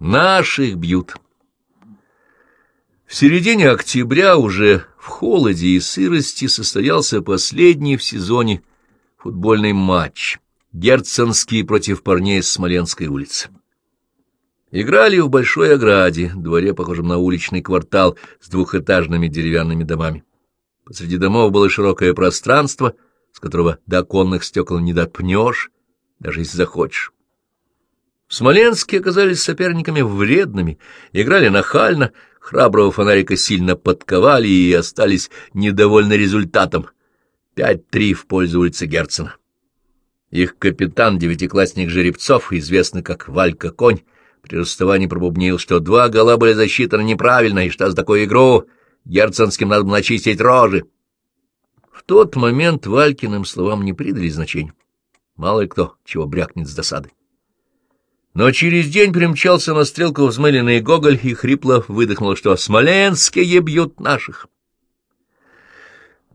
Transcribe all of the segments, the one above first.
Наших бьют. В середине октября уже в холоде и сырости состоялся последний в сезоне футбольный матч Герценский против парней с Смоленской улицы. Играли в большой ограде, дворе, похожем на уличный квартал с двухэтажными деревянными домами. Посреди домов было широкое пространство, с которого до оконных стекол не допнешь, даже если захочешь. Смоленские оказались соперниками вредными, играли нахально, храброго фонарика сильно подковали и остались недовольны результатом. Пять-три в пользу улицы Герцена. Их капитан, девятиклассник Жеребцов, известный как Валька Конь, при расставании пробубнил, что два гола были засчитаны неправильно, и что за такую игру герценским надо было начистить рожи. В тот момент Валькиным словам не придали значения. Мало ли кто чего брякнет с досады. Но через день примчался на стрелку взмыленный Гоголь и хрипло выдохнул, что «Смоленские бьют наших».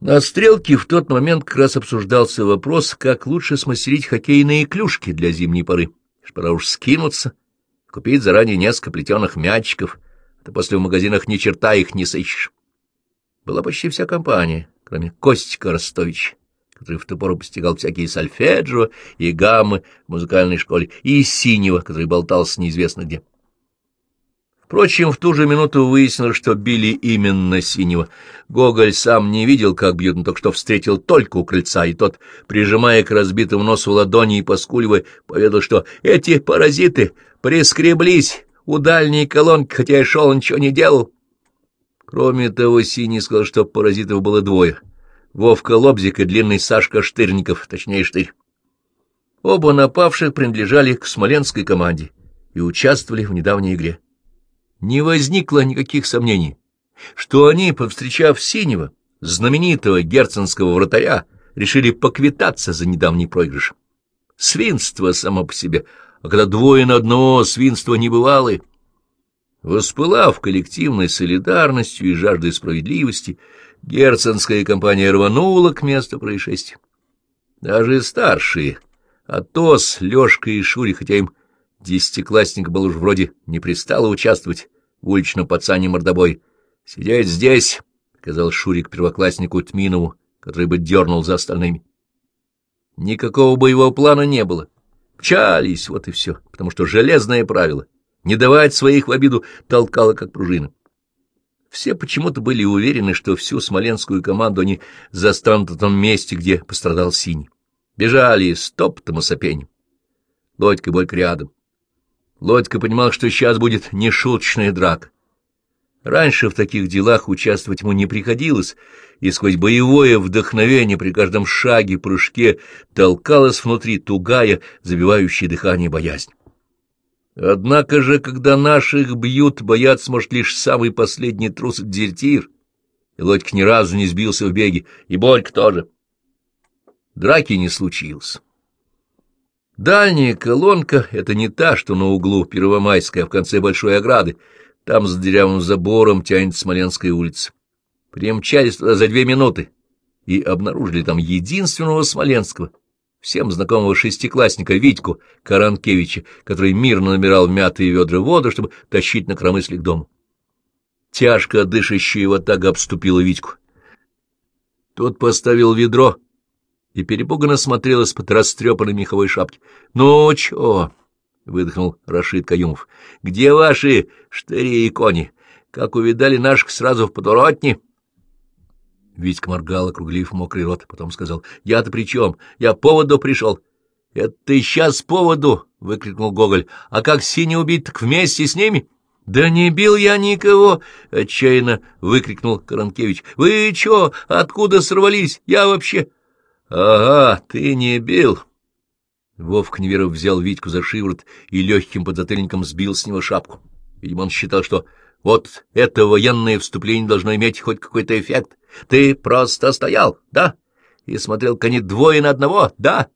На стрелке в тот момент как раз обсуждался вопрос, как лучше смастерить хоккейные клюшки для зимней поры. Пора уж скинуться, купить заранее несколько плетеных мячиков, а то после в магазинах ни черта их не сыщешь. Была почти вся компания, кроме Костика Ростовича который в ту пору постигал всякие сольфеджио и гаммы в музыкальной школе, и Синего, который болтался неизвестно где. Впрочем, в ту же минуту выяснилось, что били именно Синего. Гоголь сам не видел, как бьют, но только что встретил только у крыльца, и тот, прижимая к разбитому носу ладони и поскуливая, поведал, что эти паразиты прискреблись у дальней колонки, хотя и шел, ничего не делал. Кроме того, Синий сказал, что паразитов было двое — Вовка Лобзик и длинный Сашка Штырников, точнее Штырь. Оба напавших принадлежали к смоленской команде и участвовали в недавней игре. Не возникло никаких сомнений, что они, повстречав Синего, знаменитого герценского вратаря, решили поквитаться за недавний проигрыш. Свинство само по себе, а когда двое на одного свинства не бывало. Воспылав коллективной солидарностью и жаждой справедливости, Герценская компания рванула к месту происшествия. Даже старшие, Атос, Лёшка и Шури, хотя им десятиклассник был уж вроде не пристало участвовать в уличном пацане мордобой. «Сидеть здесь», — сказал Шурик первокласснику Тминову, который бы дернул за остальными. Никакого боевого плана не было. Пчались, вот и все, потому что железное правило — не давать своих в обиду толкало, как пружина. Все почему-то были уверены, что всю смоленскую команду они застанут в том месте, где пострадал Синий. Бежали с топотом и сопением. Лодька и Борька рядом. Лодька понимал, что сейчас будет нешуточная драка. Раньше в таких делах участвовать ему не приходилось, и сквозь боевое вдохновение при каждом шаге, прыжке толкалась внутри тугая, забивающая дыхание боязнь. Однако же, когда наших бьют, бояться может лишь самый последний трус-дезертир. И Лодька ни разу не сбился в беге, и Борька тоже. Драки не случилось. Дальняя колонка — это не та, что на углу Первомайской, а в конце большой ограды. Там за дырявым забором тянет Смоленская улица. Примчались туда за две минуты и обнаружили там единственного Смоленского — всем знакомого шестиклассника Витьку Каранкевича, который мирно набирал мятые ведра воду, чтобы тащить на кромысли к дому. Тяжко дышащая его так обступила Витьку. Тот поставил ведро и перепуганно смотрел из-под растрепанной меховой шапки. — Ну, чё? — выдохнул Рашид Каюмов. — Где ваши штыри и кони? Как увидали наших сразу в подворотне? — Витька моргал, округлив мокрый рот, потом сказал, — Я-то при чем? Я поводу пришел. — Это ты сейчас поводу! — выкрикнул Гоголь. — А как синий убить, так вместе с ними? — Да не бил я никого! — отчаянно выкрикнул Каранкевич. — Вы чё? Откуда сорвались? Я вообще... — Ага, ты не бил! Вовк Неверов взял Витьку за шиворот и легким подзатыльником сбил с него шапку. Видимо, он считал, что вот это военное вступление должно иметь хоть какой-то эффект. Ты просто стоял, да? И смотрел кони двое на одного, да?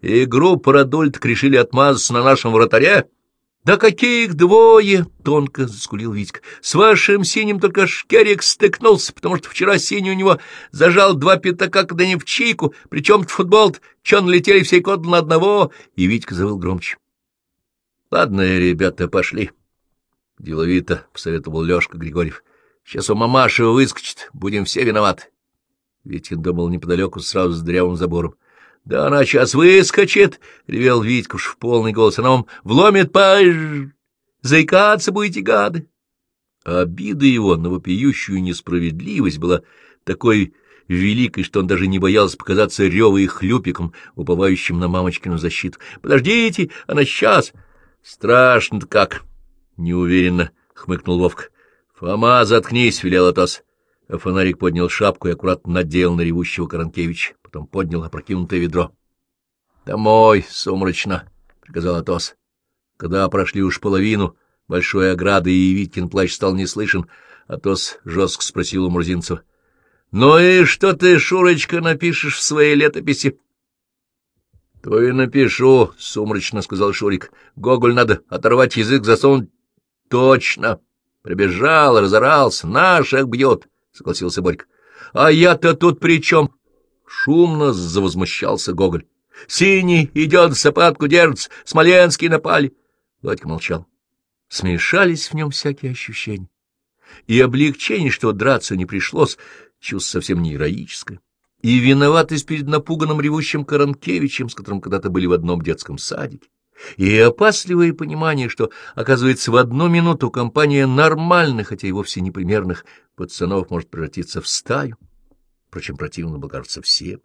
И группа Радульт решили отмазаться на нашем вратаре? Да каких двое? — тонко заскулил Витька. — С вашим синим только шкерик стыкнулся, потому что вчера синий у него зажал два пятака, когда не в чайку, причем футбол чё налетели все кодлы на одного, и Витька завыл громче. — Ладно, ребята, пошли. — деловито посоветовал Лёшка Григорьев. — Сейчас у мамаши выскочит, будем все виноваты. Витькин думал неподалеку сразу с дрявым забором. — Да она сейчас выскочит! — ревел Витькуш в полный голос. — Она вам вломит по... Заикаться будете, гады! обида его на вопиющую несправедливость была такой великой, что он даже не боялся показаться ревой и хлюпиком, уповающим на мамочкину защиту. — Подождите, она сейчас! — Страшно-то как! — неуверенно хмыкнул Вовка. — Фома, заткнись, — велел Атос. А фонарик поднял шапку и аккуратно надел на ревущего Каранкевича, потом поднял опрокинутое ведро. — Домой, сумрачно, — приказал Атос. Когда прошли уж половину большой ограды, и Виткин плач стал не слышен, Атос жестко спросил у Мурзинцева. — Ну и что ты, Шурочка, напишешь в своей летописи? — То и напишу, — сумрачно сказал Шурик. — Гоголь надо оторвать язык, засунуть. — Точно. Прибежал, разорался, наших бьет, — согласился Борька. — А я-то тут при чем? Шумно завозмущался Гоголь. — Синий идет, сапатку держится, Смоленский напали. Владька молчал. Смешались в нем всякие ощущения. И облегчение, что драться не пришлось, чувство совсем не героическое, и виноватость перед напуганным ревущим Каранкевичем, с которым когда-то были в одном детском садике, и опасливое понимание, что, оказывается, в одну минуту компания нормальных, хотя и вовсе непримерных пацанов может превратиться в стаю. Впрочем, противно было, кажется, всем.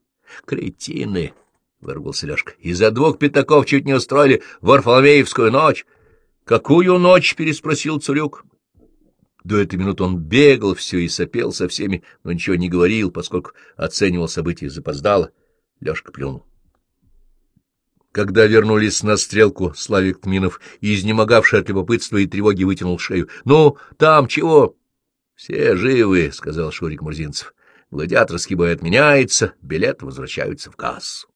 «Кретины!» — выругался Лешка. «Из-за двух пятаков чуть не устроили Варфоломеевскую ночь!» «Какую ночь?» — переспросил Цурюк. До этой минуты он бегал все и сопел со всеми, но ничего не говорил, поскольку оценивал события запоздало. Лёшка плюнул. Когда вернулись на стрелку, Славик Тминов, изнемогавший от любопытства и тревоги, вытянул шею. — Ну, там чего? — Все живы, — сказал Шурик Мурзинцев. — Гладиаторский бой отменяется, билеты возвращаются в кассу.